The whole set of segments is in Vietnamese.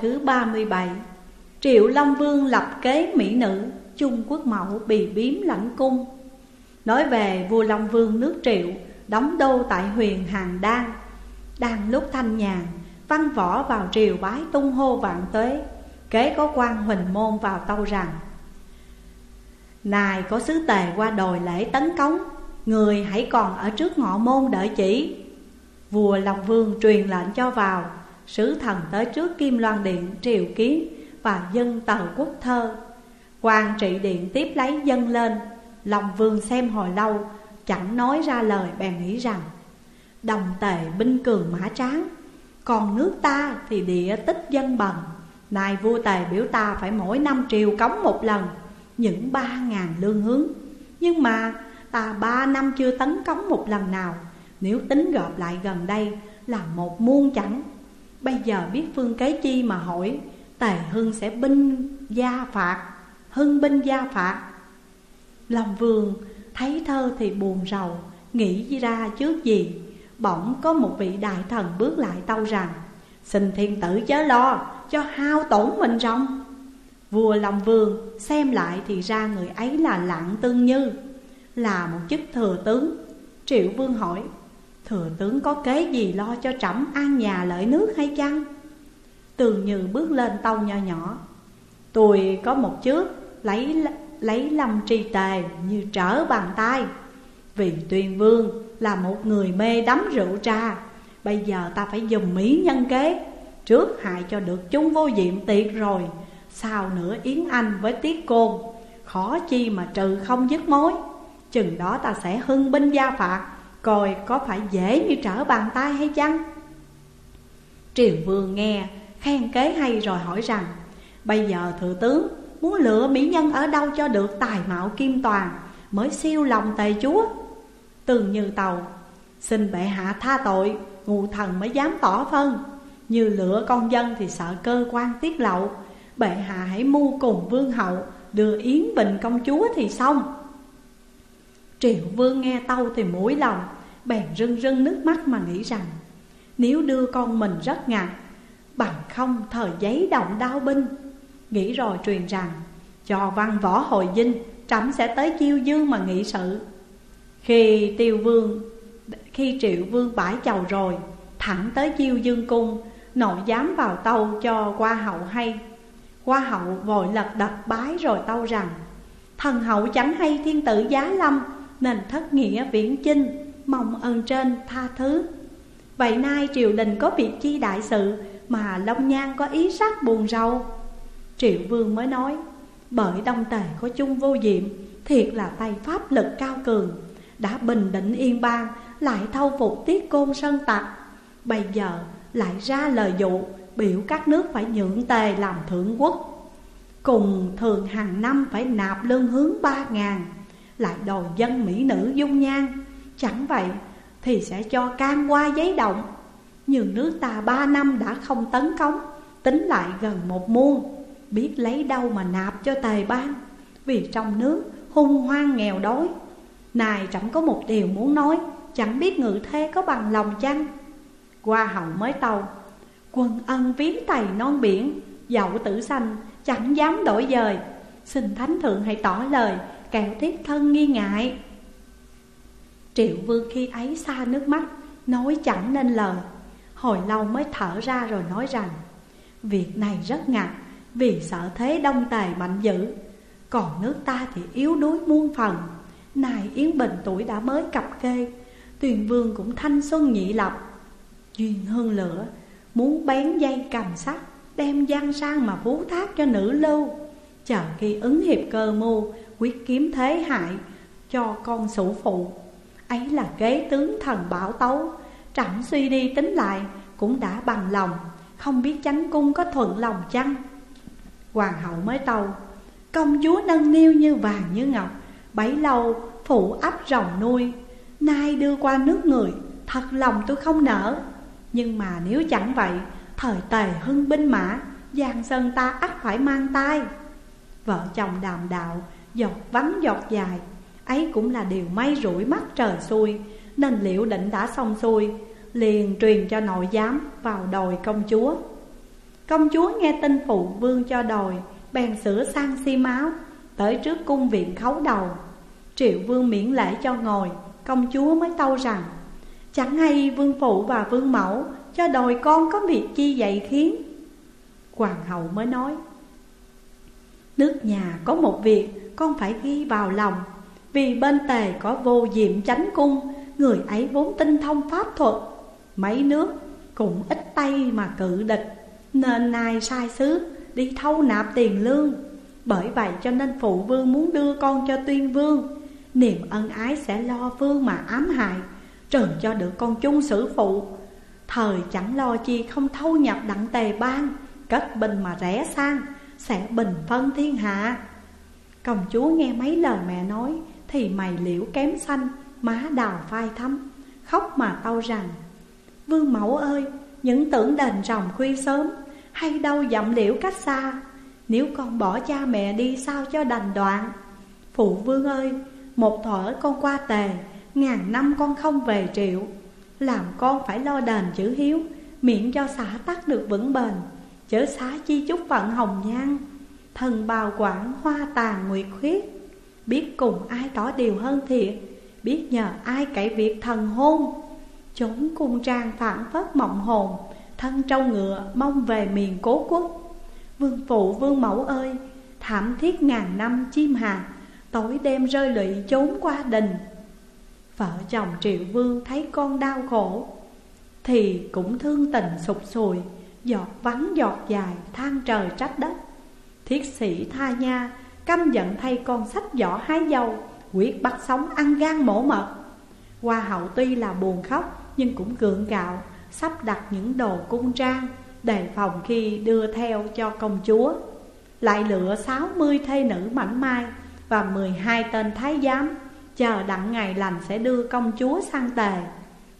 thứ 37 Triệu Long Vương lập kế mỹ nữ, Trung Quốc mẫu bì biếm lãnh cung. Nói về vua Long Vương nước Triệu, Đóng đô tại huyền Hàng Đan. Đang lúc thanh nhàn, Văn võ vào triều bái tung hô vạn tuế, Kế có quan huỳnh môn vào tâu rằng, Này có sứ tề qua đồi lễ tấn cống, Người hãy còn ở trước ngọ môn đợi chỉ. Vua Long Vương truyền lệnh cho vào Sứ thần tới trước Kim Loan Điện triều kiến Và dân tờ quốc thơ. Quan trị điện tiếp lấy dân lên, lòng Vương xem hồi lâu, Chẳng nói ra lời bèn nghĩ rằng, Đồng tề binh cường mã tráng, Còn nước ta thì địa tích dân bần. Nay vua tề biểu ta phải mỗi năm triều cống một lần, Những ba ngàn lương hướng. Nhưng mà ta ba năm chưa tấn cống một lần nào, Nếu tính gộp lại gần đây là một muôn chẳng. Bây giờ biết phương kế chi mà hỏi, Tề Hưng sẽ binh gia phạt, Hưng binh gia phạt. Lòng vườn, thấy thơ thì buồn rầu, Nghĩ ra trước gì? Bỗng có một vị đại thần bước lại tâu rằng, Xin thiên tử chớ lo, cho hao tổn mình rong Vua Long Vương xem lại thì ra người ấy là Lạng Tương Như, Là một chức thừa tướng. Triệu Vương hỏi Thừa tướng có kế gì lo cho trẫm an nhà lợi nước hay chăng? Tường Như bước lên tâu nho nhỏ. Tôi có một trước lấy lấy lâm tri tề như trở bàn tay. Vì tuyên vương là một người mê đắm rượu trà, Bây giờ ta phải dùng mỹ nhân kế. Trước hại cho được chúng vô diệm tiệt rồi, Sau nữa Yến Anh với Tiết Côn. Khó chi mà trừ không dứt mối. Chừng đó ta sẽ hưng binh gia phạt Coi có phải dễ như trở bàn tay hay chăng? Triều Vương nghe, khen kế hay rồi hỏi rằng, Bây giờ thừa tướng muốn lựa mỹ nhân ở đâu cho được tài mạo kim toàn Mới siêu lòng tề chúa? Từng như tàu, Xin bệ hạ tha tội Ngụ thần mới dám tỏ phân. Như lựa con dân thì sợ cơ quan tiết lộ Bệ hạ hãy mưu cùng vương hậu, Đưa Yến Bình công chúa thì xong. Triệu vương nghe tâu thì mũi lòng Bèn rưng rưng nước mắt mà nghĩ rằng, Nếu đưa con mình rất ngặt Bằng không thời giấy động đao binh. Nghĩ rồi truyền rằng, Cho văn võ hồi dinh, Trẫm sẽ tới chiêu dương mà nghị sự. Khi tiêu vương, Khi triệu vương bãi chầu rồi, Thẳng tới chiêu dương cung, Nội dám vào tâu cho qua hậu hay. Qua hậu vội lật đập bái rồi tâu rằng, Thần hậu chẳng hay thiên tử giá lâm, Nên thất nghĩa viễn chinh. Mong ơn trên tha thứ. Vậy nay triều đình có việc chi đại sự Mà Long Nhan có ý sắc buồn rầu? Triệu Vương mới nói, Bởi Đông Tề có chung vô diệm, Thiệt là tay pháp lực cao cường. Đã bình định yên bang, Lại thâu phục tiết côn sơn tặc. Bây giờ lại ra lời dụ, Biểu các nước phải nhượng tề làm thượng quốc. Cùng thường hàng năm phải nạp lương hướng ba ngàn, Lại đòi dân mỹ nữ dung nhan. Chẳng vậy thì sẽ cho can qua giấy động. Nhưng nước ta ba năm đã không tấn công Tính lại gần một muôn. Biết lấy đâu mà nạp cho tề ban, Vì trong nước hung hoang nghèo đói. Này chẳng có một điều muốn nói, Chẳng biết ngự thế có bằng lòng chăng? Qua hậu mới tàu Quân ân viếng tày non biển, Dậu tử sanh chẳng dám đổi dời. Xin thánh thượng hãy tỏ lời, Kẻo tiếp thân nghi ngại. Triệu vương khi ấy xa nước mắt, Nói chẳng nên lời. Hồi lâu mới thở ra rồi nói rằng, Việc này rất ngặt vì sợ thế đông tài mạnh dữ. Còn nước ta thì yếu đuối muôn phần. Này Yến Bình tuổi đã mới cập kê, Tuyền Vương cũng thanh xuân nhị lập. Duyên hương lửa, Muốn bén dây cầm sắt, Đem gian sang mà phú thác cho nữ lưu. Chờ khi ứng hiệp cơ mưu, Quyết kiếm thế hại, Cho con sủ phụ. Ấy là ghế tướng thần bảo tấu. Trẫm suy đi tính lại, Cũng đã bằng lòng. Không biết chánh cung có thuận lòng chăng? Hoàng hậu mới tâu, Công chúa nâng niu như vàng như ngọc, Bấy lâu phụ ấp rồng nuôi. Nay đưa qua nước người, Thật lòng tôi không nỡ. Nhưng mà nếu chẳng vậy, Thời tề hưng binh mã, Giang sơn ta ắt phải mang tay Vợ chồng đàm đạo Giọt vắng giọt dài Ấy cũng là điều may rủi mắt trời xui, Nên liệu định đã xong xuôi Liền truyền cho nội giám vào đòi công chúa. Công chúa nghe tin phụ vương cho đòi Bèn sửa sang xi máu Tới trước cung viện khấu đầu. Triệu vương miễn lễ cho ngồi Công chúa mới tâu rằng Chẳng hay vương phụ và vương mẫu Cho đòi con có việc chi vậy khiến? Hoàng hậu mới nói Nước nhà có một việc con phải ghi vào lòng. Vì bên tề có vô diệm chánh cung, Người ấy vốn tinh thông pháp thuật. Mấy nước cũng ít tay mà cự địch, Nên nay sai sứ đi thâu nạp tiền lương. Bởi vậy cho nên phụ vương muốn đưa con cho tuyên vương. Niềm ân ái sẽ lo vương mà ám hại Trần cho được con chung xử phụ. Thời chẳng lo chi không thâu nhập đặng tề ban Cất bình mà rẽ sang, Sẽ bình phân thiên hạ. Công chúa nghe mấy lời mẹ nói thì mày liễu kém xanh, Má đào phai thắm Khóc mà tâu rằng, Vương mẫu ơi, Những tưởng đền rồng khuya sớm, Hay đâu dặm liễu cách xa, Nếu con bỏ cha mẹ đi sao cho đành đoạn? Phụ vương ơi, Một thuở con qua tề, Ngàn năm con không về triệu, Làm con phải lo đền chữ hiếu Miệng cho xã tắc được vững bền, Chớ xá chi chúc phận hồng nhan, Thần bào quản hoa tàn nguyệt khuyết. Biết cùng ai tỏ điều hơn thiện, Biết nhờ ai cậy việc thần hôn. Chốn cung trang phản phất mộng hồn Thân trâu ngựa mong về miền cố quốc. Vương phụ vương mẫu ơi Thảm thiết ngàn năm chim hà, Tối đêm rơi lụy trốn qua đình. Vợ chồng triệu vương thấy con đau khổ Thì cũng thương tình sụp sùi Giọt vắng giọt dài than trời trách đất. Thiết sĩ tha nha Căm giận thay con sách giỏ hái dâu Quyết bắt sống ăn gan mổ mật. Hoa hậu tuy là buồn khóc, Nhưng cũng gượng gạo, Sắp đặt những đồ cung trang, Đề phòng khi đưa theo cho công chúa. Lại lựa 60 thê nữ mảnh mai Và 12 tên thái giám, Chờ đặng ngày lành sẽ đưa công chúa sang tề.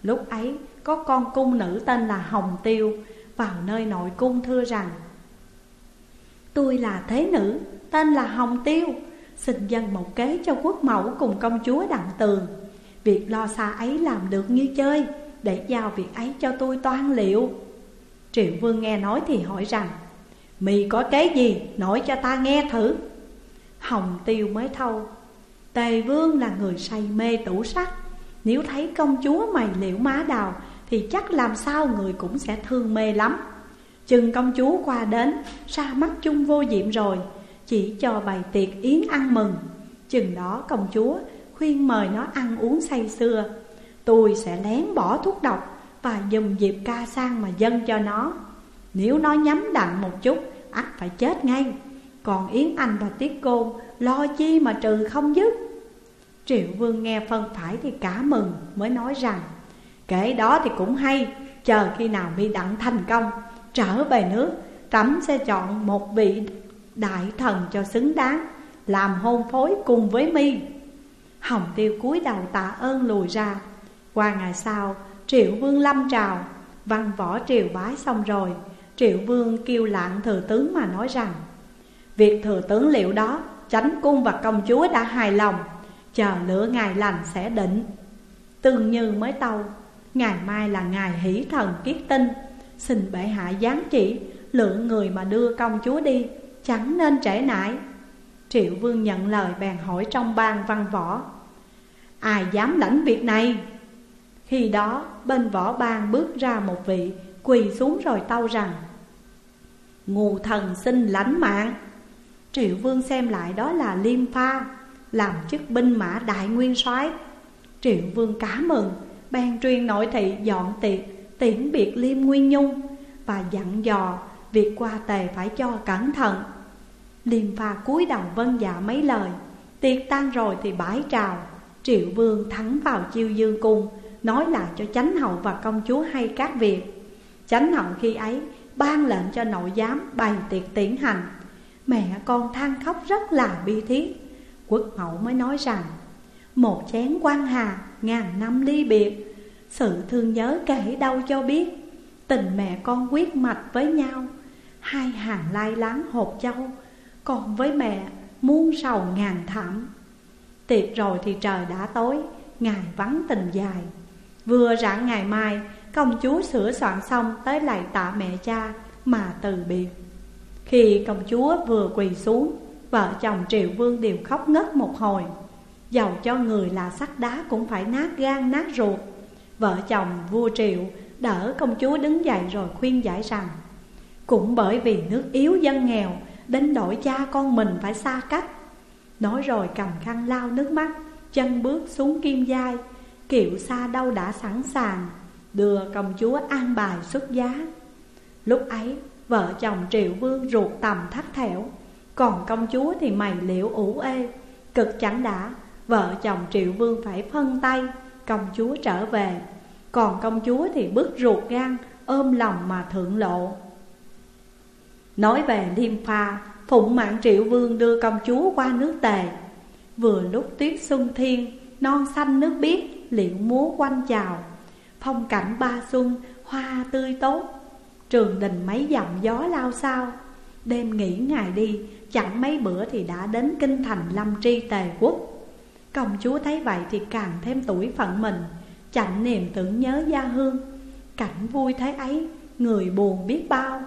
Lúc ấy, có con cung nữ tên là Hồng Tiêu Vào nơi nội cung thưa rằng, Tôi là thế nữ tên là Hồng Tiêu, Xin dân một kế cho quốc mẫu cùng công chúa đặng tường. Việc lo xa ấy làm được như chơi, Để giao việc ấy cho tôi toan liệu. Triệu vương nghe nói thì hỏi rằng, Mì có kế gì? Nói cho ta nghe thử. Hồng Tiêu mới thâu, Tề vương là người say mê tủ sắc Nếu thấy công chúa mày liễu má đào, Thì chắc làm sao người cũng sẽ thương mê lắm. Chừng công chúa qua đến, Ra mắt chung vô diệm rồi chỉ cho bày tiệc yến ăn mừng. Chừng đó công chúa khuyên mời nó ăn uống say sưa. Tôi sẽ lén bỏ thuốc độc Và dùng dịp ca sang mà dâng cho nó. Nếu nó nhắm đặng một chút, ắt phải chết ngay. Còn Yến Anh và Tiết Côn lo chi mà trừ không dứt? Triệu Vương nghe phân phải thì cả mừng, mới nói rằng, Kể đó thì cũng hay, Chờ khi nào mi đặng thành công, Trở về nước Trẫm sẽ chọn một vị đại thần cho xứng đáng, Làm hôn phối cùng với mi. Hồng tiêu cúi đầu tạ ơn lùi ra. Qua ngày sau, Triệu Vương lâm trào. Văn võ triều bái xong rồi, Triệu Vương kêu lạng thừa tướng mà nói rằng, Việc thừa tướng liệu đó, Chánh cung và công chúa đã hài lòng, Chờ lửa ngày lành sẽ định. Tương như mới tâu, Ngày mai là ngày hỷ thần kiết tinh, Xin bệ hạ giáng chỉ, Lượng người mà đưa công chúa đi Chẳng nên trễ nải Triệu vương nhận lời bèn hỏi trong ban văn võ, Ai dám lãnh việc này? Khi đó, bên võ ban bước ra một vị, Quỳ xuống rồi tâu rằng Ngù thần xin lãnh mạng. Triệu vương xem lại đó là Liêm Pha, Làm chức binh mã đại nguyên soái. Triệu vương cá mừng, Bèn truyền nội thị dọn tiệc, tiễn biệt Liêm Nguyên Nhung Và dặn dò việc qua tề phải cho cẩn thận. Liêm pha cúi đầu vân dạ mấy lời. Tiệc tan rồi thì bãi trào. Triệu vương thắng vào chiêu dương cung, Nói lại cho chánh hậu và công chúa hay các việc. Chánh hậu khi ấy ban lệnh cho nội giám bày tiệc tiễn hành. Mẹ con than khóc rất là bi thiết. Quốc hậu mới nói rằng, Một chén quan hà, ngàn năm ly biệt. Sự thương nhớ kể đâu cho biết. Tình mẹ con quyết mạch với nhau. Hai hàng lai láng hộp châu còn với mẹ, muôn sầu ngàn thảm. Tiệc rồi thì trời đã tối, Ngày vắng tình dài. Vừa rạng ngày mai, Công chúa sửa soạn xong tới lại tạ mẹ cha mà từ biệt. Khi công chúa vừa quỳ xuống, Vợ chồng Triệu Vương đều khóc ngất một hồi. Dầu cho người là sắt đá cũng phải nát gan, nát ruột. Vợ chồng vua Triệu đỡ công chúa đứng dậy rồi khuyên giải rằng, Cũng bởi vì nước yếu dân nghèo Đến đổi cha con mình phải xa cách. Nói rồi cầm khăn lau nước mắt, Chân bước xuống kim giai. Kiệu xa đâu đã sẵn sàng, Đưa công chúa an bài xuất giá. Lúc ấy, vợ chồng Triệu Vương ruột tầm thắt thẻo, Còn công chúa thì mày liễu ủ ê. Cực chẳng đã, Vợ chồng Triệu Vương phải phân tay, Công chúa trở về. Còn công chúa thì bức ruột gan, Ôm lòng mà thượng lộ. Nói về Liêm Pha, Phụng mạng Triệu Vương đưa công chúa qua nước Tề. Vừa lúc tuyết xuân thiên, Non xanh nước biếc Liệu múa quanh chào. Phong cảnh ba xuân, Hoa tươi tốt. Trường đình mấy dặm gió lao sao. Đêm nghỉ ngày đi, Chẳng mấy bữa thì đã đến kinh thành lâm tri tề quốc. Công chúa thấy vậy thì càng thêm tuổi phận mình Chạnh niềm tưởng nhớ gia hương. Cảnh vui thế ấy, Người buồn biết bao.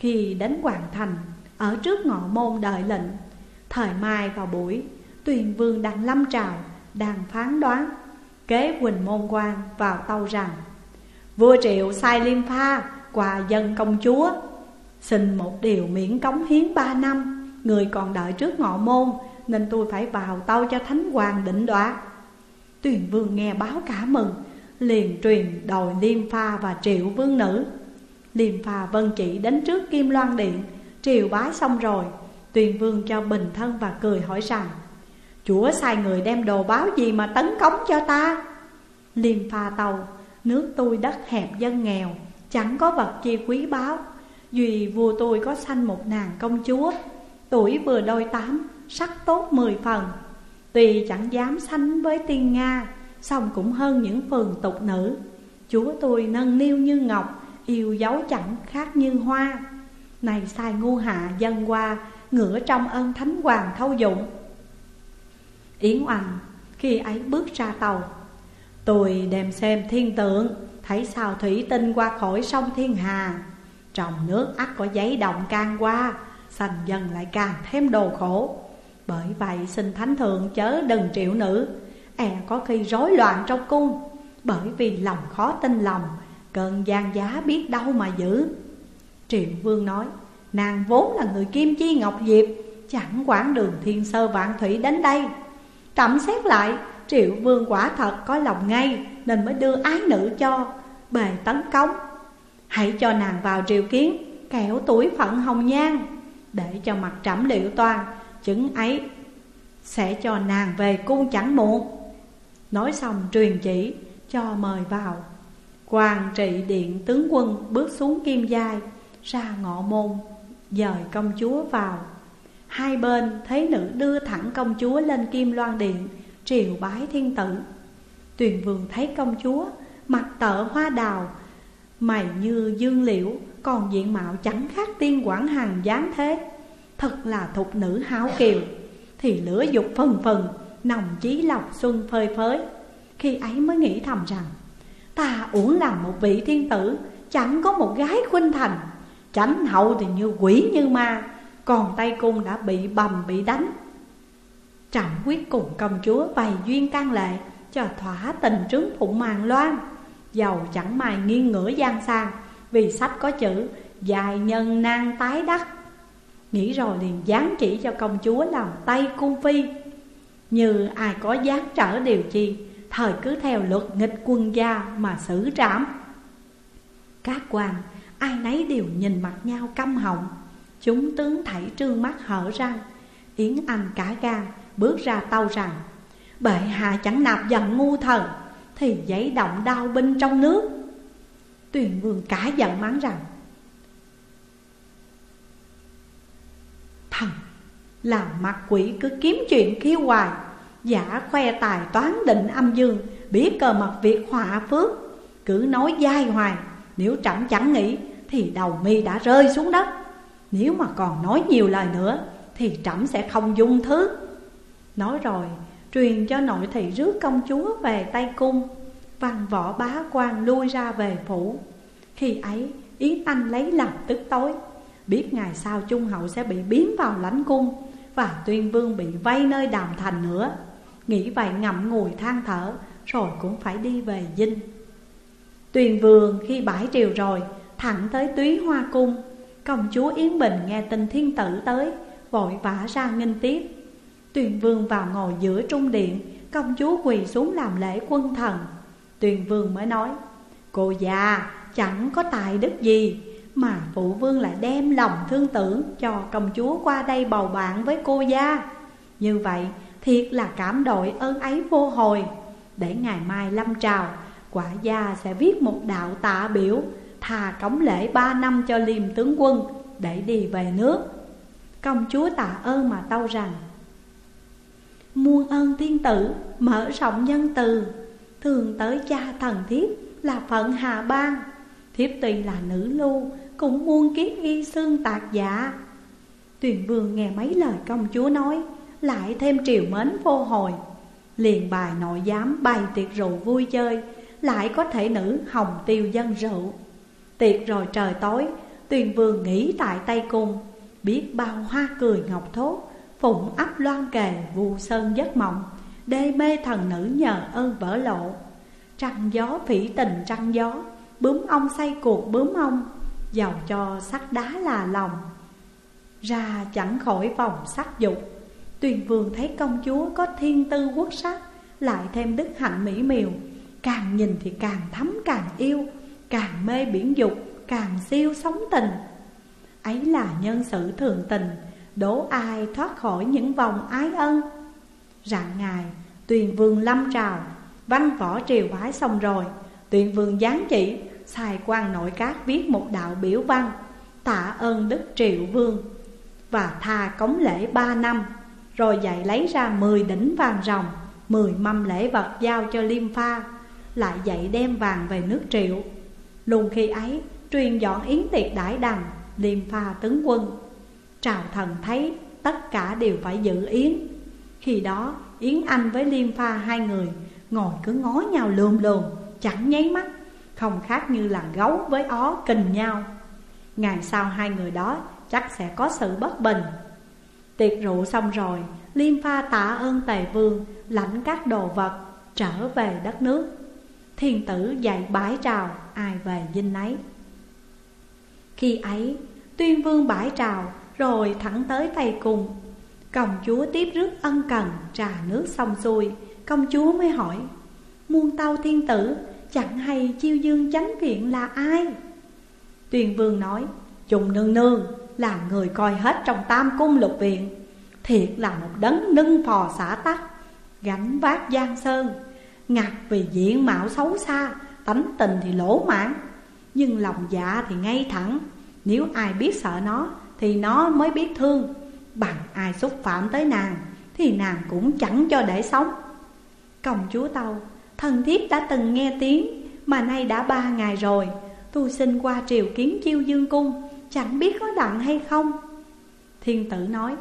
Khi đến Hoàng Thành, Ở trước ngọ môn đợi lệnh. Thời mai vào buổi, Tuyền vương đặng lâm trào, Đang phán đoán, Kế Quỳnh Môn quan vào tâu rằng, Vua Triệu sai Liêm Pha quà dân công chúa, Xin một điều miễn cống hiến ba năm, Người còn đợi trước ngọ môn, Nên tôi phải vào tâu cho Thánh Hoàng định đoạt. Tuyền Vương nghe báo cả mừng, Liền truyền đòi Liêm Pha và Triệu Vương Nữ. Liêm Phà vân chỉ đến trước Kim Loan Điện, Triều bái xong rồi Tuyền Vương cho bình thân và cười hỏi rằng, Chúa sai người đem đồ báo gì mà tấn cống cho ta? Liêm Pha tàu, Nước tôi đất hẹp dân nghèo, Chẳng có vật chi quý báu, Duy vua tôi có sanh một nàng công chúa, Tuổi vừa đôi tám, Sắc tốt mười phần. Tuy chẳng dám sánh với tiên Nga, song cũng hơn những phường tục nữ. Chúa tôi nâng niu như ngọc Yêu dấu chẳng khác như hoa. Này sai ngu hạ dân qua, Ngửa trong ơn thánh hoàng thâu dụng. Yến Oanh khi ấy bước ra tàu. Tôi đem xem thiên tượng, Thấy sao thủy tinh qua khỏi sông Thiên Hà. Trong nước ắt có giấy động can qua, Sành dần lại càng thêm đồ khổ. Bởi vậy xin thánh thượng chớ đừng triệu nữ E có khi rối loạn trong cung. Bởi vì lòng khó tin lòng Cơn gian giá biết đâu mà giữ. Triệu vương nói, Nàng vốn là người kim chi ngọc diệp, Chẳng quản đường thiên sơ vạn thủy đến đây. Trẫm xét lại, Triệu vương quả thật có lòng ngay, Nên mới đưa ái nữ cho, Bề tấn công. Hãy cho nàng vào triều kiến, Kẻo tuổi phận hồng nhan, Để cho mặt trẫm liệu toan, Chứng ấy Sẽ cho nàng về cung chẳng muộn. Nói xong, truyền chỉ Cho mời vào. Hoàng trị điện tướng quân bước xuống kim giai, Ra ngọ môn, Dời công chúa vào. Hai bên thấy nữ đưa thẳng công chúa lên kim loan điện, Triều bái thiên tử. Tuyền vương thấy công chúa, Mặt tợ hoa đào, Mày như dương liễu, Còn diện mạo chẳng khác tiên quảng hằng dáng thế. Thật là thục nữ háo kiều, Thì lửa dục phần phần, Nồng chí lọc xuân phơi phới. Khi ấy mới nghĩ thầm rằng Ta uổng làm một vị thiên tử, Chẳng có một gái khuynh thành. Tránh hậu thì như quỷ như ma, Còn tay cung đã bị bầm, bị đánh. Trọng quyết cùng công chúa bày duyên can lệ Cho thỏa tình trướng phụng màng loan. Giàu chẳng mài nghiêng ngửa gian sang, Vì sách có chữ, Dài nhân nan tái đắc. Nghĩ rồi liền giáng chỉ cho công chúa làm tay cung phi. Như ai có giáng trở điều chi Thời cứ theo luật nghịch quân gia mà xử trảm. Các quan, ai nấy đều nhìn mặt nhau căm họng. Chúng tướng thảy trương mắt hở răng Yến Anh cả gan bước ra tâu rằng, Bệ hạ chẳng nạp dần ngu thần Thì giấy động đau binh trong nước. Tuyền vương cả giận mắng rằng, Thần làm mặt quỷ cứ kiếm chuyện khiêu hoài. Giả khoe tài toán định âm dương, Biết cờ mật việc họa phước. Cứ nói dai hoài, Nếu trẫm chẳng nghĩ, Thì đầu mi đã rơi xuống đất. Nếu mà còn nói nhiều lời nữa, Thì trẫm sẽ không dung thứ. Nói rồi, truyền cho nội thị rước công chúa về tay cung. Văn võ bá quan lui ra về phủ. Khi ấy Yến Anh lấy làm tức tối. Biết ngày sau Trung Hậu sẽ bị biến vào lãnh cung Và tuyên vương bị vây nơi đàm thành nữa. Nghĩ vậy ngậm ngùi than thở, Rồi cũng phải đi về dinh. Tuyền vương khi bãi triều rồi, Thẳng tới túy hoa cung. Công chúa Yến Bình nghe tin thiên tử tới, Vội vã ra nghênh tiếp. Tuyền vương vào ngồi giữa trung điện, Công chúa quỳ xuống làm lễ quân thần. Tuyền vương mới nói, Cô già, chẳng có tài đức gì, Mà phụ vương lại đem lòng thương tưởng Cho công chúa qua đây bầu bạn với cô gia. Như vậy thiệt là cảm đội ơn ấy vô hồi. Để ngày mai lâm trào, Quả gia sẽ viết một đạo tạ biểu, Thà cống lễ ba năm cho liêm tướng quân Để đi về nước. Công chúa tạ ơn mà tâu rằng, Muôn ơn tiên tử, mở rộng nhân từ. Thường tới cha thần thiếp là phận hà ban Thiếp tuy là nữ lưu Cũng muôn kiếp y xương tạc giả Tuyền vương nghe mấy lời công chúa nói lại thêm triều mến vô hồi. Liền bài nội giám bày tiệc rượu vui chơi, Lại có thể nữ hồng tiêu dân rượu. Tiệc rồi trời tối, Tuyền vương nghỉ tại Tây Cung, Biết bao hoa cười ngọc thốt, Phụng ấp loan kề vu sơn giấc mộng, Đê mê thần nữ nhờ ơn vỡ lộ. Trăng gió phỉ tình trăng gió, Bướm ong say cuộc bướm ong Giàu cho sắt đá là lòng. Ra chẳng khỏi vòng sắc dục Tuyền vương thấy công chúa có thiên tư quốc sắc, Lại thêm đức hạnh mỹ miều. Càng nhìn thì càng thấm, càng yêu, Càng mê biển dục, Càng siêu sống tình. Ấy là nhân sự thường tình, Đố ai thoát khỏi những vòng ái ân. Rạng ngày Tuyền vương lâm trào, Văn võ triều bái xong rồi Tuyền vương giáng chỉ Xài quan nội các viết một đạo biểu văn, Tạ ơn đức triệu vương Và tha cống lễ ba năm. Rồi dạy lấy ra mười đỉnh vàng rồng Mười mâm lễ vật giao cho liêm pha, Lại dạy đem vàng về nước triệu. Luôn khi ấy, truyền dọn yến tiệc đãi đằng, Liêm pha tướng quân. Trào thần thấy tất cả đều phải giữ yến. Khi đó, Yến Anh với Liêm pha hai người Ngồi cứ ngó nhau lườm lườm, Chẳng nháy mắt, Không khác như là gấu với ó kình nhau. Ngày sau hai người đó chắc sẽ có sự bất bình. Tiệc rượu xong rồi Liêm pha tạ ơn tề vương, Lãnh các đồ vật, trở về đất nước. Thiên tử dạy bái trào, ai về dinh nấy. Khi ấy, tuyên vương bãi trào, Rồi thẳng tới Tây Cung. Công chúa tiếp rước ân cần, trà nước xong xuôi, Công chúa mới hỏi, Muôn tâu thiên tử, chẳng hay chiêu dương chánh viện là ai? Tuyền vương nói Trùng nương nương, là người coi hết trong tam cung lục viện. Thiệt là một đấng nâng phò xả tắc, Gánh vác giang sơn. Ngặt vì diện mạo xấu xa, Tánh tình thì lỗ mãn, Nhưng lòng dạ thì ngay thẳng. Nếu ai biết sợ nó, Thì nó mới biết thương. Bằng ai xúc phạm tới nàng, Thì nàng cũng chẳng cho để sống. Công chúa Tâu Thần thiếp đã từng nghe tiếng, Mà nay đã ba ngày rồi. Tôi xin qua triều kiến chiêu dương cung, Chẳng biết có đặng hay không? Thiên tử nói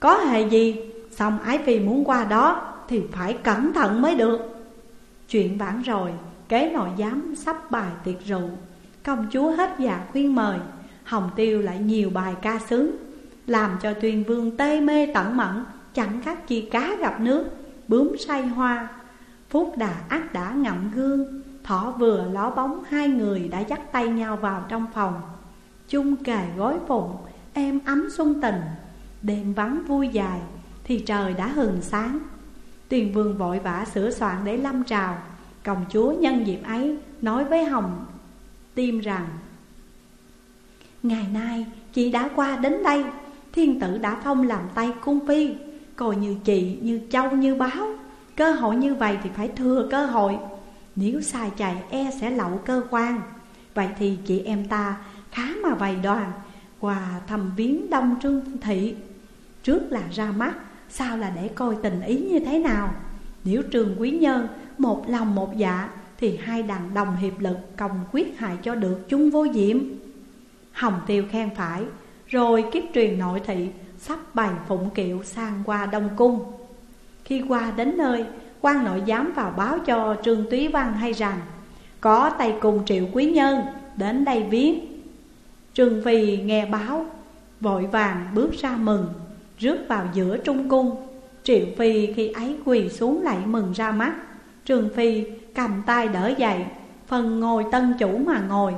có hề gì? Xong ái phi muốn qua đó Thì phải cẩn thận mới được. Chuyện vãn rồi, Kế nội giám sắp bài tiệc rượu. Công chúa hết dạ khuyên mời, Hồng tiêu lại nhiều bài ca sướng, Làm cho tuyên vương tê mê tận mẫn Chẳng khác chi cá gặp nước, Bướm say hoa. Phúc đà ác đã ngậm gương, Thỏ vừa ló bóng hai người đã dắt tay nhau vào trong phòng. Chung kề gối phụng em ấm xuân tình. Đêm vắng vui dài Thì trời đã hừng sáng. Tuyền vương vội vã sửa soạn để lâm trào. Công chúa nhân dịp ấy Nói với Hồng Tim rằng Ngày nay chị đã qua đến đây Thiên tử đã phong làm tay cung phi. Coi như chị, như châu, như báo Cơ hội như vậy thì phải thừa cơ hội. Nếu sai chạy e sẽ lậu cơ quan. Vậy thì chị em ta khá mà vầy đoàn Quà thầm viếng đông trương thị. Trước là ra mắt, sau là để coi tình ý như thế nào. Nếu trường quý nhân Một lòng một dạ Thì hai đàn đồng hiệp lực Công quyết hại cho được chung vô diệm. Hồng tiêu khen phải, Rồi kiếp truyền nội thị, Sắp bày phụng kiệu sang qua Đông Cung. Khi qua đến nơi, quan nội giám vào báo cho Trương Túy Văn hay rằng, Có tay cùng triệu quý nhân đến đây viếng. Trương Phi nghe báo, Vội vàng bước ra mừng. Rước vào giữa trung cung. Triệu Phi khi ấy quỳ xuống lại mừng ra mắt. Trường Phi cầm tay đỡ dậy, Phần ngồi tân chủ mà ngồi.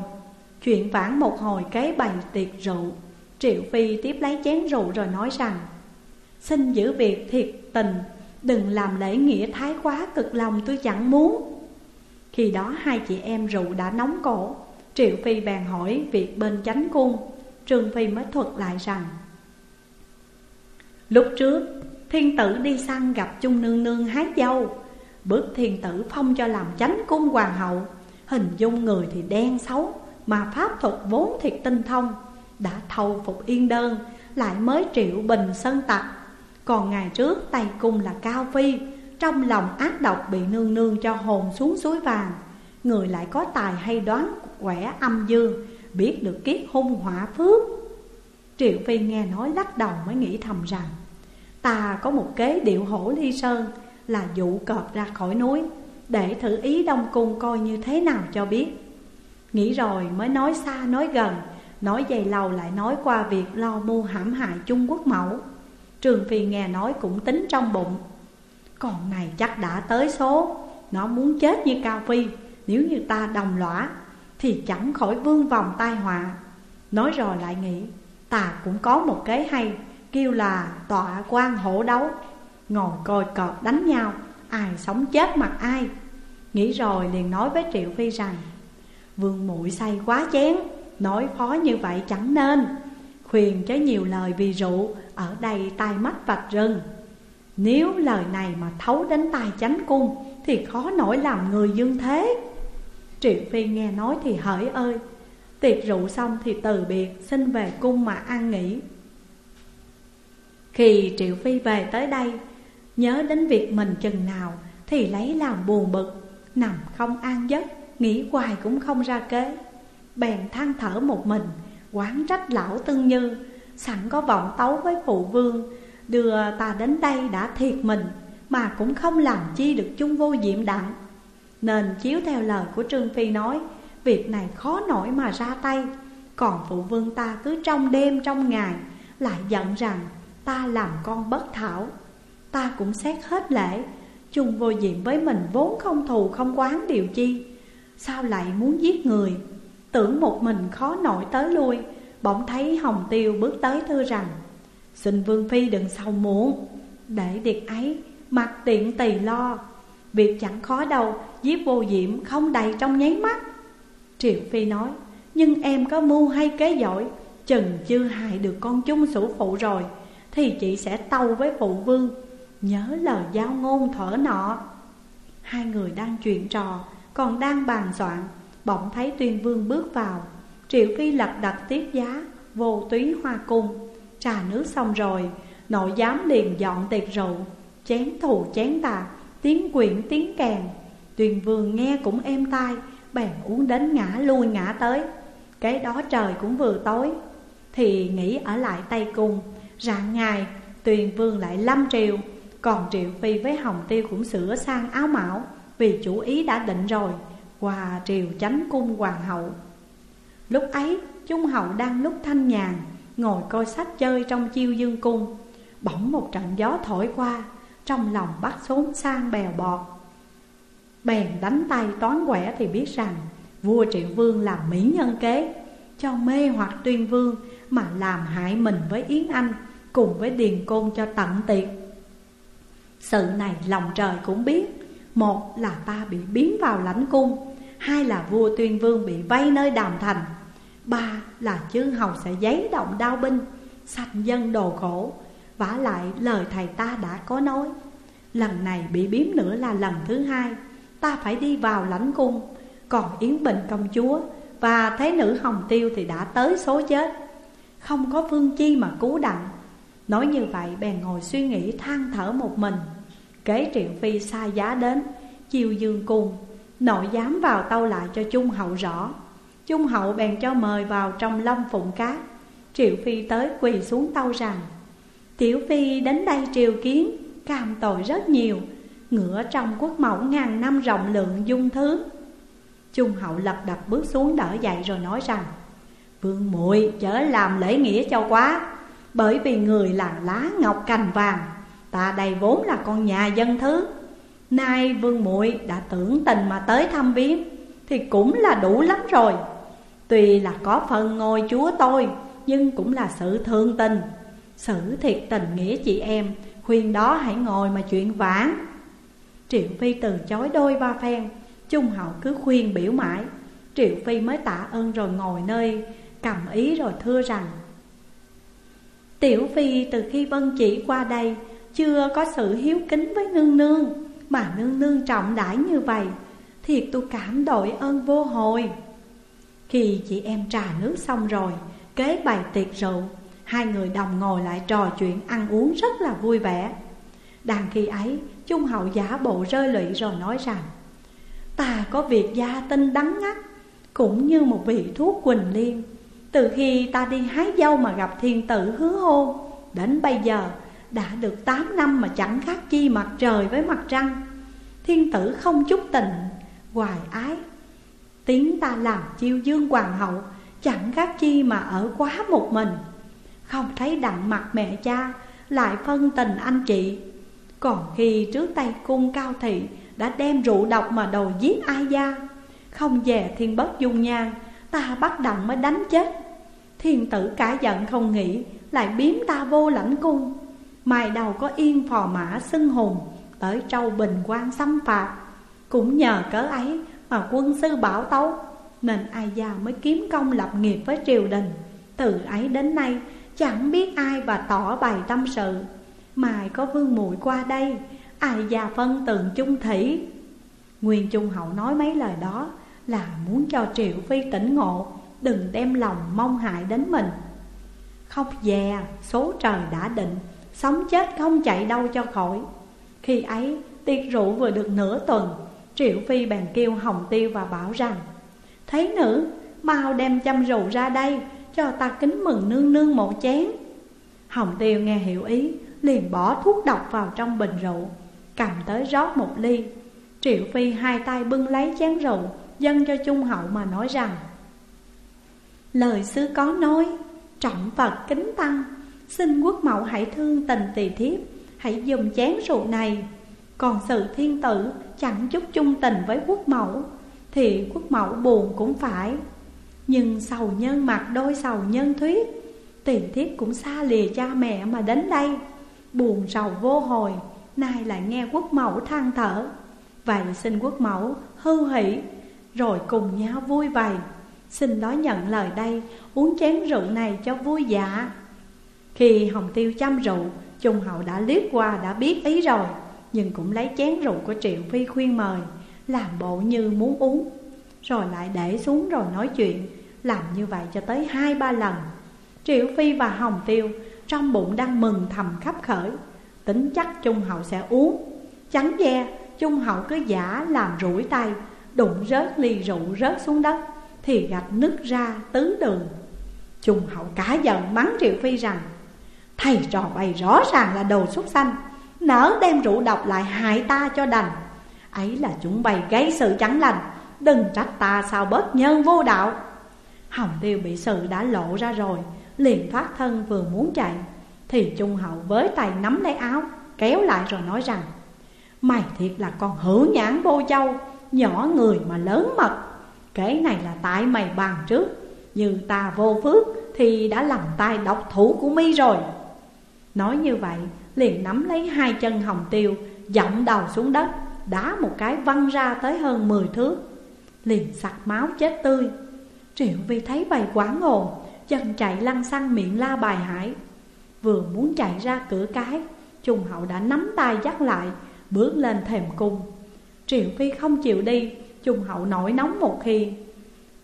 Chuyện vãn một hồi kế bày tiệc rượu. Triệu Phi tiếp lấy chén rượu rồi nói rằng, Xin giữ việc thiệt tình, Đừng làm lễ nghĩa thái quá cực lòng tôi chẳng muốn. Khi đó hai chị em rượu đã nóng cổ. Triệu Phi bèn hỏi việc bên chánh cung. Trương Phi mới thuật lại rằng Lúc trước, thiên tử đi săn gặp chung nương nương hái dâu. Bước thiên tử phong cho làm chánh cung hoàng hậu, Hình dung người thì đen xấu, Mà pháp thuật vốn thiệt tinh thông. Đã thâu phục yên đơn, Lại mới triệu bình sân tặc. Còn ngày trước, tay cung là Cao Phi, Trong lòng ác độc bị nương nương cho hồn xuống suối vàng. Người lại có tài hay đoán quẻ âm dương, Biết được kiết hung hỏa phước. Triệu Phi nghe nói lắc đầu mới nghĩ thầm rằng Ta có một kế điệu hổ ly sơn Là dụ cọp ra khỏi núi, Để thử ý Đông Cung coi như thế nào cho biết. Nghĩ rồi mới nói xa, nói gần, Nói dày lâu lại nói qua việc lo mưu hãm hại Trung Quốc mẫu. Trường Phi nghe nói cũng tính trong bụng. Còn này chắc đã tới số, Nó muốn chết như Cao Phi, Nếu như ta đồng lõa, Thì chẳng khỏi vương vòng tai họa. Nói rồi lại nghĩ, Ta cũng có một kế hay Kêu là tọa quan hổ đấu. Ngồi coi cọp đánh nhau, Ai sống chết mặt ai. Nghĩ rồi liền nói với Triệu Phi rằng, Vương muội say quá chén, Nói phó như vậy chẳng nên. Khuyên chớ nhiều lời vì rượu, Ở đây tai mắt vạch rừng. Nếu lời này mà thấu đến tai chánh cung, Thì khó nổi làm người dương thế. Triệu Phi nghe nói thì hỡi ơi. Tiệc rượu xong thì từ biệt, Xin về cung mà ăn nghỉ. Khi Triệu Phi về tới đây, Nhớ đến việc mình chừng nào Thì lấy làm buồn bực, Nằm không an giấc, Nghĩ hoài cũng không ra kế. Bèn than thở một mình, Quán trách lão tương như, Sẵn có vọng tấu với phụ vương, Đưa ta đến đây đã thiệt mình, Mà cũng không làm chi được chung vô diệm đặng. Nên chiếu theo lời của Trương Phi nói, Việc này khó nổi mà ra tay, Còn phụ vương ta cứ trong đêm trong ngày Lại giận rằng ta làm con bất thảo. Ta cũng xét hết lễ. Chung vô diệm với mình vốn không thù, không quán điều chi. Sao lại muốn giết người? Tưởng một mình khó nổi tới lui. Bỗng thấy Hồng Tiêu bước tới thưa rằng, Xin Vương Phi đừng sầu muộn. Để việc ấy mặc tiện tỳ lo. Việc chẳng khó đâu, Giết vô diệm không đầy trong nháy mắt. Triệu Phi nói, Nhưng em có mưu hay kế giỏi, Chừng chưa hại được con chung sủ phụ rồi. Thì chị sẽ tâu với phụ vương, Nhớ lời giao ngôn thở nọ. Hai người đang chuyện trò, Còn đang bàn soạn, Bỗng thấy tuyên vương bước vào. Triệu Phi lật đặt tiếp giá, Vô túy hoa cung. Trà nước xong rồi, Nội giám liền dọn tiệc rượu, Chén thù chén tà, Tiếng quyển tiếng kèn. Tuyên vương nghe cũng êm tai, Bèn uống đến ngã lui ngã tới. Cái đó trời cũng vừa tối, Thì nghĩ ở lại Tây Cung Rạng ngày Tuyền vương lại lâm triều, Còn Triệu Phi với Hồng Tiêu cũng sửa sang áo mão, Vì chủ ý đã định rồi Qua triều chánh cung hoàng hậu. Lúc ấy, Trung hậu đang lúc thanh nhàn, Ngồi coi sách chơi trong chiêu dương cung. Bỗng một trận gió thổi qua, Trong lòng bắt xốn sang bèo bọt. Bèn đánh tay toán quẻ thì biết rằng, Vua Triệu Vương làm mỹ nhân kế, Cho mê hoặc tuyên vương Mà làm hại mình với Yến Anh. Cùng với Điền Côn cho tận tiệt Sự này lòng trời cũng biết. Một là ta bị biến vào lãnh cung, Hai là vua tuyên vương bị vây nơi đàm thành, Ba là chư hầu sẽ giấy động đao binh Sạch dân đồ khổ. Vả lại, lời thầy ta đã có nói, Lần này bị biếm nữa là lần thứ hai, Ta phải đi vào lãnh cung, Còn Yến Bình công chúa Và thế nữ Hồng Tiêu thì đã tới số chết. Không có phương chi mà cứu đặng Nói như vậy, bèn ngồi suy nghĩ, than thở một mình. Kế triệu phi xa giá đến, Chiều dương cung Nội dám vào tâu lại cho Trung Hậu rõ. Trung Hậu bèn cho mời vào trong lâm phụng cát. Triệu Phi tới quỳ xuống tâu rằng, Tiểu Phi đến đây triều kiến, Cam tội rất nhiều, Ngựa trong quốc mẫu ngàn năm rộng lượng dung thứ. Trung hậu lập đập bước xuống đỡ dậy rồi nói rằng, Vương muội chớ làm lễ nghĩa cho quá. Bởi vì người là lá ngọc cành vàng, Ta đây vốn là con nhà dân thứ. Nay vương muội đã tưởng tình mà tới thăm viếng, Thì cũng là đủ lắm rồi. Tuy là có phần ngôi chúa tôi, Nhưng cũng là sự thương tình. Sự thiệt tình nghĩa chị em, Khuyên đó hãy ngồi mà chuyện vãn. Triệu Phi từ chối đôi ba phen, Trung hậu cứ khuyên biểu mãi. Triệu Phi mới tạ ơn rồi ngồi nơi, Cầm ý rồi thưa rằng Tiểu Phi từ khi Vân chỉ qua đây Chưa có sự hiếu kính với nương nương, Mà nương nương trọng đãi như vậy Thiệt tôi cảm đội ơn vô hồi. Khi chị em trà nước xong rồi, Kế bày tiệc rượu, Hai người đồng ngồi lại trò chuyện ăn uống rất là vui vẻ. Đang khi ấy, Trung hậu giả bộ rơi lụy rồi nói rằng, Ta có việc gia tinh đắng ngắt, Cũng như một vị thuốc quỳnh liên từ khi ta đi hái dâu mà gặp thiên tử hứa hôn Đến bây giờ đã được 8 năm mà chẳng khác chi mặt trời với mặt trăng. Thiên tử không chút tình, hoài ái. Tiếng ta làm chiêu dương hoàng hậu Chẳng khác chi mà ở quá một mình. Không thấy đặng mặt mẹ cha Lại phân tình anh chị. Còn khi trước tay cung cao thị Đã đem rượu độc mà đòi giết ai gia Không về thiên bất dung nhan Ta bắt đặng mới đánh chết Thiên tử cả giận không nghĩ, Lại biếm ta vô lãnh cung. Mai đầu có yên phò mã xưng hùng, Tới trâu bình quan xâm phạt Cũng nhờ cớ ấy mà quân sư bảo tấu, Nên ai già mới kiếm công lập nghiệp với triều đình. Từ ấy đến nay, chẳng biết ai và tỏ bày tâm sự. Mai có vương muội qua đây Ai già phân tường chung thủy. Nguyên Trung Hậu nói mấy lời đó Là muốn cho Triệu Phi tỉnh ngộ. Đừng đem lòng mong hại đến mình. Không dè, số trời đã định Sống chết không chạy đâu cho khỏi. Khi ấy tiệc rượu vừa được nửa tuần Triệu Phi bèn kêu Hồng Tiêu và bảo rằng Thấy nữ, mau đem chăm rượu ra đây Cho ta kính mừng nương nương một chén. Hồng Tiêu nghe hiểu ý Liền bỏ thuốc độc vào trong bình rượu Cầm tới rót một ly. Triệu Phi hai tay bưng lấy chén rượu Dâng cho Trung Hậu mà nói rằng Lời xưa có nói, Trọng Phật kính tăng, Xin quốc mẫu hãy thương tình tỳ thiếp, Hãy dùng chén rượu này. Còn sự thiên tử chẳng chút chung tình với quốc mẫu, Thì quốc mẫu buồn cũng phải. Nhưng sầu nhân mặt đôi sầu nhân thuyết, Tỳ thiếp cũng xa lìa cha mẹ mà đến đây. Buồn sầu vô hồi, Nay lại nghe quốc mẫu than thở. Vậy xin quốc mẫu hư hỷ, Rồi cùng nhau vui vầy. Xin đó nhận lời đây, Uống chén rượu này cho vui dạ. Khi Hồng Tiêu chăm rượu, Trung hậu đã liếc qua đã biết ý rồi, Nhưng cũng lấy chén rượu của Triệu Phi khuyên mời, Làm bộ như muốn uống. Rồi lại để xuống rồi nói chuyện, Làm như vậy cho tới hai ba lần. Triệu Phi và Hồng Tiêu Trong bụng đang mừng thầm khắp khởi, Tính chắc Trung hậu sẽ uống. Chẳng ve Trung hậu cứ giả làm rủi tay, Đụng rớt ly rượu rớt xuống đất. Thì gạch nứt ra tứ đường. Trung hậu cá giận mắng Triệu Phi rằng, Thầy trò bày rõ ràng là đồ xuất sanh, Nỡ đem rượu độc lại hại ta cho đành. Ấy là chúng bày gây sự chẳng lành, Đừng trách ta sao bớt nhân vô đạo. Hồng tiêu bị sự đã lộ ra rồi, Liền thoát thân vừa muốn chạy, Thì Trung Hậu với tay nắm lấy áo, Kéo lại rồi nói rằng, Mày thiệt là con hữu nhãn vô châu, Nhỏ người mà lớn mật Kể này là tại mày bàn trước. Như ta vô phước Thì đã làm tay độc thủ của mi rồi. Nói như vậy, liền nắm lấy hai chân hồng tiêu, Dậm đầu xuống đất, Đá một cái văng ra tới hơn 10 thước. Liền sặc máu chết tươi. Triệu Vi thấy bày quá ngồn Chân chạy lăn xăng miệng la bài hải. Vừa muốn chạy ra cửa cái Trung hậu đã nắm tay dắt lại, Bước lên thềm cung. Triệu Phi không chịu đi Trung hậu nổi nóng một khi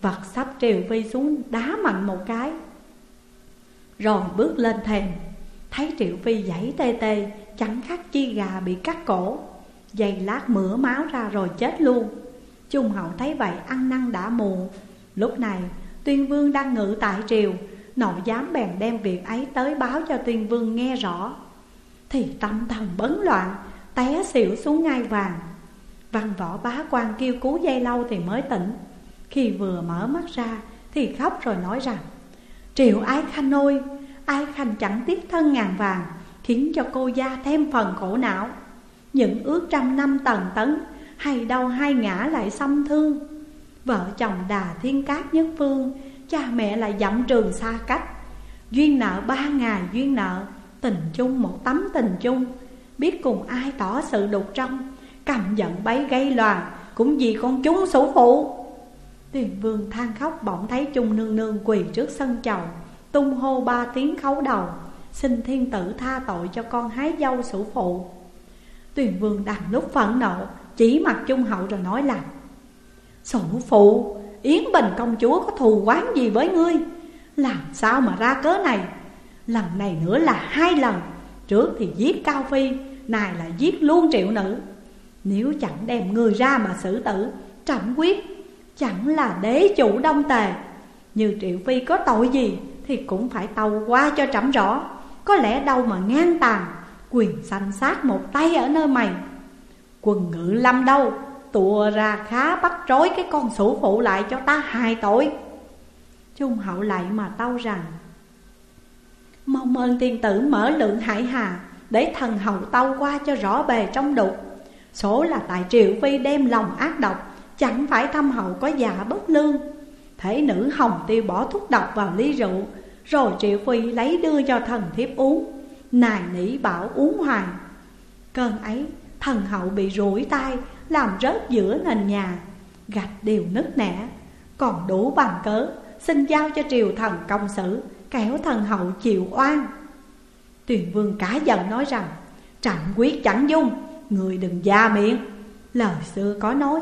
Vật sắp triều Phi xuống đá mạnh một cái. Rồi bước lên thềm, Thấy Triệu Phi giãy tê tê, Chẳng khác chi gà bị cắt cổ. Dày lát mửa máu ra rồi chết luôn. Trung hậu thấy vậy, ăn năn đã mù. Lúc này, tuyên vương đang ngự tại triều, Nội giám bèn đem việc ấy tới báo cho tuyên vương nghe rõ. Thì tâm thần bấn loạn, Té xỉu xuống ngai vàng. Văn võ bá quan kêu cứu dây lâu thì mới tỉnh. Khi vừa mở mắt ra thì khóc rồi nói rằng Triệu ái khanh ôi Ái khanh chẳng tiếc thân ngàn vàng, Khiến cho cô gia thêm phần khổ não. Những ước trăm năm tần tấn, Hay đâu hai ngã lại xâm thương. Vợ chồng đà thiên cát nhất phương, Cha mẹ lại dặm trường xa cách. Duyên nợ ba ngày duyên nợ, Tình chung một tấm tình chung. Biết cùng ai tỏ sự đục trong Cầm giận bấy gây loạn, Cũng vì con chúng sủ phụ Tuyền vương than khóc, bỗng thấy chung nương nương quỳ trước sân chầu, Tung hô ba tiếng khấu đầu, Xin thiên tử tha tội cho con hái dâu sủ phụ. Tuyền vương đằng lúc phẫn nộ, Chỉ mặt trung hậu rồi nói là Sủ phụ, Yến Bình công chúa có thù quán gì với ngươi? Làm sao mà ra cớ này? Lần này nữa là hai lần, Trước thì giết Cao Phi Này là giết luôn triệu nữ. Nếu chẳng đem người ra mà xử tử Trọng quyết, Chẳng là đế chủ đông tề. Như triệu phi có tội gì Thì cũng phải tàu qua cho trẫm rõ. Có lẽ đâu mà ngang tàn, Quyền sanh sát một tay ở nơi mày. Quần ngự lâm đâu, Tùa ra khá bắt trói cái con sủ phụ lại cho ta hai tội. Trung hậu lại mà tâu rằng Mong ơn tiên tử mở lượng hải hà Để thần hậu tâu qua cho rõ bề trong đục. Số là tại triệu phi đem lòng ác độc, Chẳng phải thâm hậu có giả bất lương. Thể nữ hồng tiêu bỏ thuốc độc vào ly rượu, Rồi triệu phi lấy đưa cho thần thiếp uống. Nài nỉ bảo uống hoài. Cơn ấy, thần hậu bị rủi tay Làm rớt giữa nền nhà. Gạch đều nứt nẻ. Còn đủ bằng cớ, Xin giao cho triều thần công xử, Kéo thần hậu chịu oan. Tuyền vương cả giận nói rằng trạm quyết chẳng dung Người đừng ra miệng. Lời xưa có nói,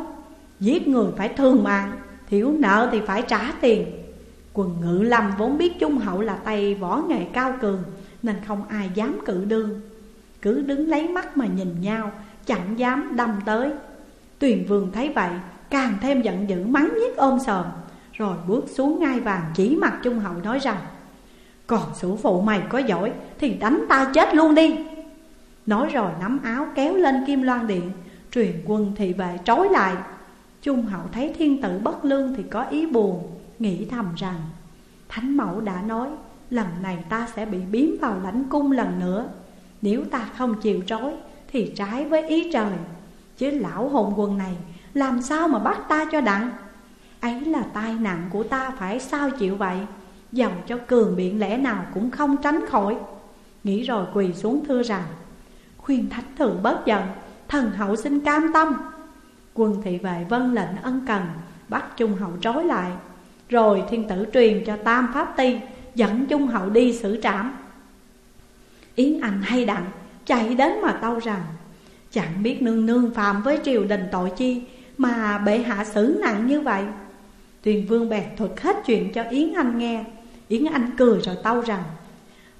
Giết người phải thương mạng, Thiếu nợ thì phải trả tiền. Quần ngự lâm vốn biết Trung Hậu là tay võ nghệ cao cường, Nên không ai dám cự đương. Cứ đứng lấy mắt mà nhìn nhau, Chẳng dám đâm tới. Tuyền vương thấy vậy, Càng thêm giận dữ mắng nhiếc ôm sờm Rồi bước xuống ngai vàng chỉ mặt Trung Hậu nói rằng, Còn sủ phụ mày có giỏi Thì đánh ta chết luôn đi. Nói rồi nắm áo kéo lên kim loan điện, Truyền quân thị vệ trói lại. Trung hậu thấy thiên tử bất lương thì có ý buồn, Nghĩ thầm rằng, Thánh mẫu đã nói, Lần này ta sẽ bị biếm vào lãnh cung lần nữa. Nếu ta không chịu trói Thì trái với ý trời. Chứ lão hồn quân này, Làm sao mà bắt ta cho đặng? Ấy là tai nạn của ta phải sao chịu vậy? Dòng cho cường biện lẽ nào cũng không tránh khỏi. Nghĩ rồi quỳ xuống thưa rằng Khuyên thánh thượng bớt giận, Thần hậu xin cam tâm. Quân thị vệ vân lệnh ân cần, Bắt Trung Hậu trói lại. Rồi thiên tử truyền cho Tam Pháp Ti, Dẫn Trung Hậu đi xử trảm. Yến Anh hay đặng, Chạy đến mà tâu rằng, Chẳng biết nương nương phạm với triều đình tội chi Mà bệ hạ xử nặng như vậy? Tuyền vương bèn thuật hết chuyện cho Yến Anh nghe. Yến Anh cười rồi tâu rằng,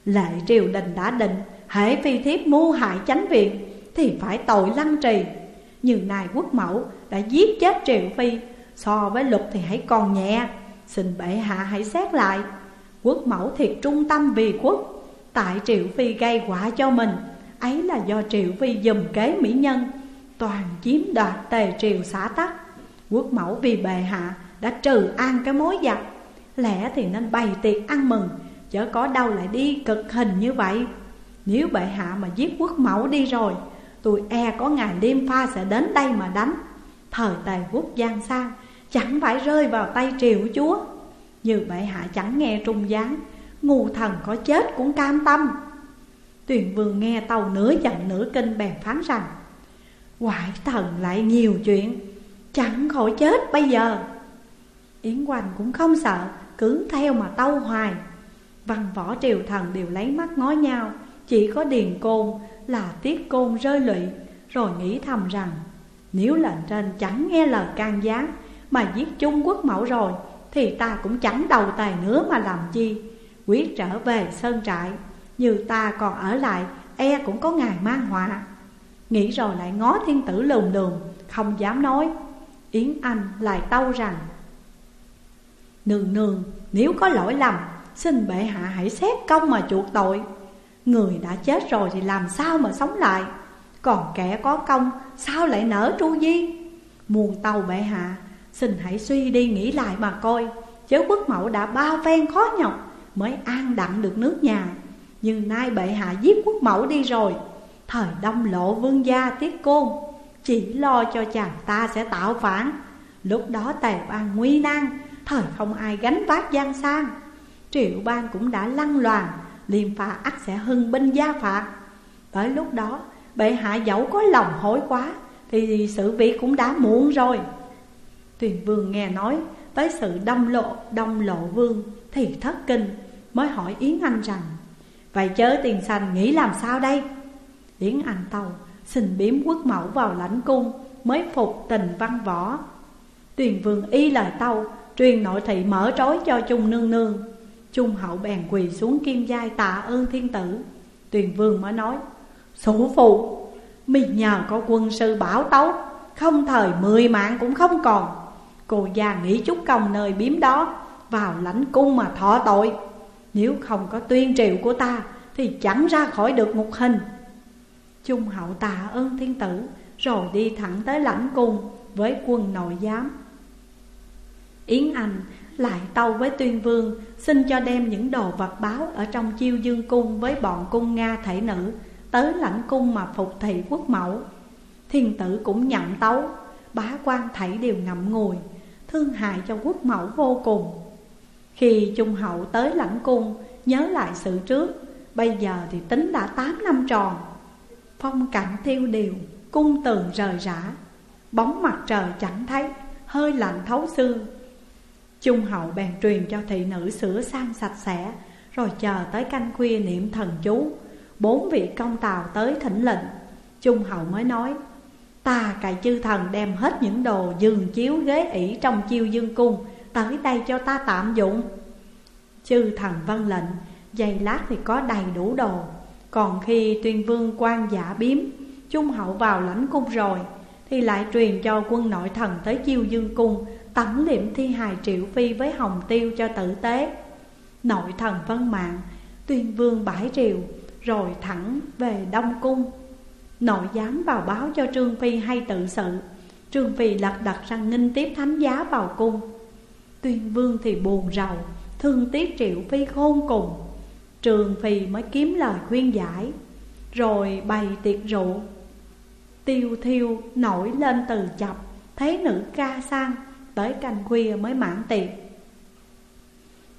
Lệ triều đình đã định Hễ phi thiếp mưu hại chánh viện, Thì phải tội lăng trì. Như nài quốc mẫu đã giết chết Triệu Phi, So với lục thì hãy còn nhẹ. Xin bệ hạ hãy xét lại. Quốc mẫu thiệt trung tâm vì quốc, Tại Triệu Phi gây quả cho mình. Ấy là do Triệu Phi dùm kế mỹ nhân, Toàn chiếm đoạt tề triều xã tắc. Quốc mẫu vì bệ hạ đã trừ an cái mối giặc. Lẽ thì nên bày tiệc ăn mừng, Chớ có đâu lại đi cực hình như vậy. Nếu bệ hạ mà giết quốc mẫu đi rồi, Tôi e có ngày đêm pha sẽ đến đây mà đánh. Thời tề quốc giang sang Chẳng phải rơi vào tay triều chúa. Như bệ hạ chẳng nghe trung gián, Ngu thần có chết cũng cam tâm. Tuyền vương nghe tàu nửa giận nửa kinh bèn phán rằng Ngoại thần lại nhiều chuyện, Chẳng khỏi chết bây giờ. Yến Hoành cũng không sợ, Cứ theo mà tâu hoài. Văn võ triều thần đều lấy mắt ngó nhau chỉ có Điền Côn là tiết côn rơi lụy. Rồi nghĩ thầm rằng, Nếu lệnh trên chẳng nghe lời can gián Mà giết Trung Quốc mẫu rồi, Thì ta cũng chẳng đầu tài nữa mà làm chi. Quyết trở về sơn trại, Như ta còn ở lại E cũng có ngày mang họa. Nghĩ rồi lại ngó thiên tử lùn đường Không dám nói. Yến Anh lại tâu rằng, Nương nương, nếu có lỗi lầm, Xin bệ hạ hãy xét công mà chuộc tội. Người đã chết rồi thì làm sao mà sống lại? Còn kẻ có công, sao lại nở tru di? Muôn tàu bệ hạ, Xin hãy suy đi nghĩ lại mà coi. Chớ quốc mẫu đã bao phen khó nhọc, Mới an đặng được nước nhà. Nhưng nay bệ hạ giết quốc mẫu đi rồi. Thời đông lộ vương gia tiết côn, Chỉ lo cho chàng ta sẽ tạo phản. Lúc đó tề bang nguy nan, Thời không ai gánh vác gian sang. Triệu bang cũng đã lăn loàn Liêm pha ắt sẽ hưng binh gia phạt. Tới lúc đó, bệ hạ dẫu có lòng hối quá, Thì sự việc cũng đã muộn rồi. Tuyền vương nghe nói, tới sự đông lộ đông lộ vương Thì thất kinh, mới hỏi Yến Anh rằng, Vậy chớ tiền sành nghĩ làm sao đây? Yến Anh tàu xin biếm quốc mẫu vào lãnh cung, Mới phục tình văn võ. Tuyền vương y lời tàu, Truyền nội thị mở trói cho Trung nương nương. Trung hậu bèn quỳ xuống kim giai tạ ơn thiên tử. Tuyền vương mới nói Sủ phụ Mình nhờ có quân sư bảo tấu, Không thời mười mạng cũng không còn. Cô già nghĩ chút công nơi biếm đó, Vào lãnh cung mà thọ tội. Nếu không có tuyên triệu của ta, Thì chẳng ra khỏi được một hình. Trung hậu tạ ơn thiên tử, Rồi đi thẳng tới lãnh cung Với quân nội giám. Yến Anh lại tâu với tuyên vương, Xin cho đem những đồ vật báo Ở trong chiêu dương cung với bọn cung Nga thể nữ, Tới lãnh cung mà phục thị quốc mẫu. Thiên tử cũng nhận tấu, Bá quan thảy đều ngậm ngùi, Thương hại cho quốc mẫu vô cùng. Khi trung hậu tới lãnh cung, Nhớ lại sự trước, Bây giờ thì tính đã tám năm tròn. Phong cảnh tiêu điều, Cung tường rời rã, Bóng mặt trời chẳng thấy, Hơi lạnh thấu xương. Trung hậu bèn truyền cho thị nữ sửa sang sạch sẽ, Rồi chờ tới canh khuya niệm thần chú. Bốn vị công tàu tới thỉnh lệnh. Trung hậu mới nói, Ta cài chư thần đem hết những đồ giường chiếu ghế ỷ trong chiêu dương cung Tới đây cho ta tạm dụng. Chư thần vân lệnh, Giày lát thì có đầy đủ đồ. Còn khi tuyên vương quan giả biếm, Trung hậu vào lãnh cung rồi, Thì lại truyền cho quân nội thần tới chiêu dương cung Tẩm liệm thi hài triệu phi với hồng tiêu cho tử tế. Nội thần vân mạng, Tuyên vương bãi triều, Rồi thẳng về Đông Cung. Nội dám vào báo cho Trương Phi hay tự sự. Trương Phi lật đặt rằng nghinh tiếp thánh giá vào cung. Tuyên vương thì buồn rầu, Thương tiếc triệu phi khôn cùng. Trương Phi mới kiếm lời khuyên giải, Rồi bày tiệc rượu. Tiêu thiêu nổi lên từ chập, Thấy nữ ca sang. Tới canh khuya mới mãn tiệc.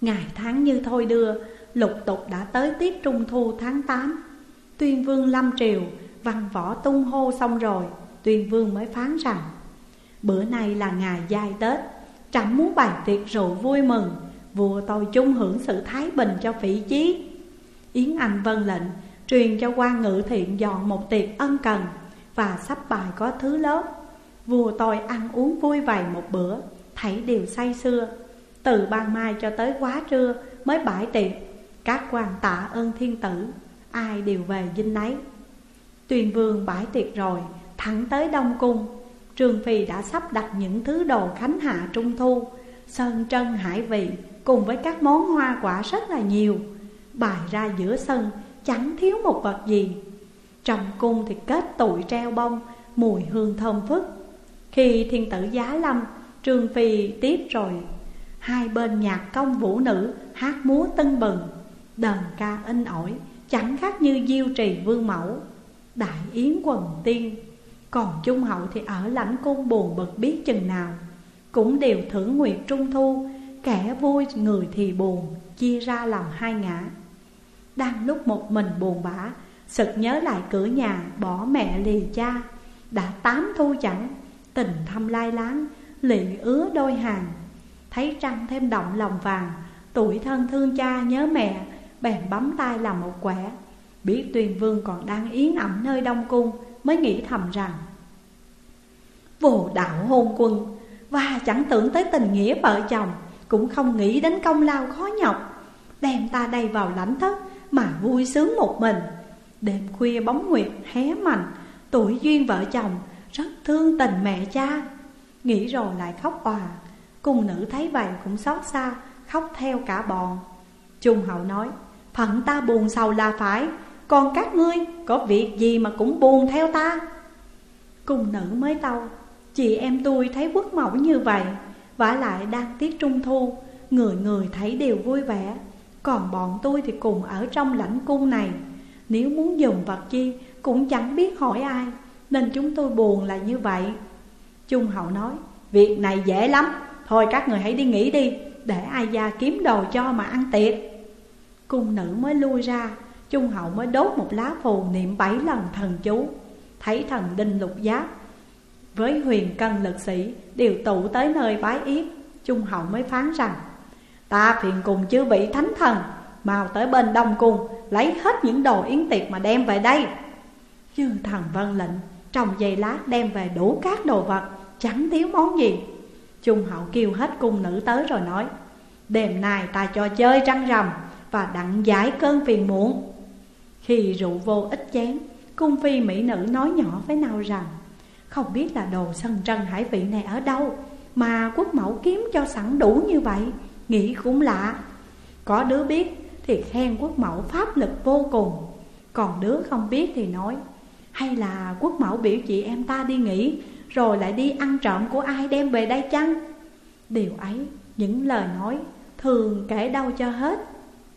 Ngày tháng như thôi đưa, Lục tục đã tới tiết trung thu tháng 8 Tuyên vương lâm triều, Văn võ tung hô xong rồi, Tuyên vương mới phán rằng, Bữa nay là ngày giai Tết Trẫm muốn bày tiệc rượu vui mừng, Vua tôi chung hưởng sự thái bình cho phỉ chí. Yến Anh vân lệnh, Truyền cho quan ngự thiện dọn một tiệc ân cần Và sắp bài có thứ lớp. Vua tôi ăn uống vui vầy một bữa, thấy đều say xưa Từ ban mai cho tới quá trưa Mới bãi tiệc, Các quan tạ ơn thiên tử, Ai đều về dinh nấy. Tuyền vương bãi tiệc rồi, Thẳng tới Đông Cung. Trường Phi đã sắp đặt những thứ đồ khánh hạ trung thu, Sơn trân hải vị Cùng với các món hoa quả rất là nhiều. Bài ra giữa sân, Chẳng thiếu một vật gì. Trong cung thì kết tụi treo bông, Mùi hương thơm phức. Khi thiên tử giá lâm, Trương Phi tiếp rồi. Hai bên nhạc công vũ nữ Hát múa tân bừng, Đờn ca in ỏi, Chẳng khác như diêu trì vương mẫu, Đại yến quần tiên. Còn Trung Hậu thì ở lãnh cung buồn bực biết chừng nào, Cũng đều thưởng nguyệt trung thu, Kẻ vui người thì buồn, Chia ra làm hai ngã. Đang lúc một mình buồn bã, Sực nhớ lại cửa nhà bỏ mẹ lì cha, Đã tám thu chẳng Tình thăm lai láng Lị ứa đôi hàng. Thấy trăng thêm động lòng vàng, Tuổi thân thương cha nhớ mẹ, Bèn bấm tay làm một quẻ. Biết tuyên vương còn đang yến ẩm nơi Đông Cung, Mới nghĩ thầm rằng, Vô đạo hôn quân, Và chẳng tưởng tới tình nghĩa vợ chồng, Cũng không nghĩ đến công lao khó nhọc. Đem ta đây vào lãnh thất, Mà vui sướng một mình. Đêm khuya bóng nguyệt hé mạnh, Tuổi duyên vợ chồng rất thương tình mẹ cha. Nghĩ rồi lại khóc òa. Cung nữ thấy vậy cũng xót xa, Khóc theo cả bọn. Trung hậu nói, Phận ta buồn sầu là phải. Còn các ngươi, có việc gì mà cũng buồn theo ta? Cung nữ mới tâu, Chị em tôi thấy quốc mẫu như vậy. Vả lại đang tiết trung thu, Người người thấy đều vui vẻ. Còn bọn tôi thì cùng ở trong lãnh cung này. Nếu muốn dùng vật chi cũng chẳng biết hỏi ai. Nên chúng tôi buồn là như vậy. Trung hậu nói, Việc này dễ lắm. Thôi các người hãy đi nghỉ đi, Để ai gia kiếm đồ cho mà ăn tiệc. Cung nữ mới lui ra Trung hậu mới đốt một lá phù niệm bảy lần thần chú. Thấy thần đinh lục giáp Với huyền cân lực sĩ Đều tụ tới nơi bái yết Trung hậu mới phán rằng, Ta phiền cùng chư vị thánh thần, Mau tới bên đông cung, Lấy hết những đồ yến tiệc mà đem về đây. Chư thần vân lệnh trong giây lát đem về đủ các đồ vật, Chẳng thiếu món gì. Trung hậu kêu hết cung nữ tới rồi nói, Đêm nay ta cho chơi trăng rằm Và đặng giải cơn phiền muộn. Khi rượu vô ít chén, Cung phi mỹ nữ nói nhỏ với nào rằng, Không biết là đồ sân trân hải vị này ở đâu Mà quốc mẫu kiếm cho sẵn đủ như vậy, Nghĩ cũng lạ. Có đứa biết thì khen quốc mẫu pháp lực vô cùng, Còn đứa không biết thì nói hay là quốc mẫu biểu chị em ta đi nghỉ Rồi lại đi ăn trộm của ai đem về đây chăng? Điều ấy, những lời nói thường kể đâu cho hết.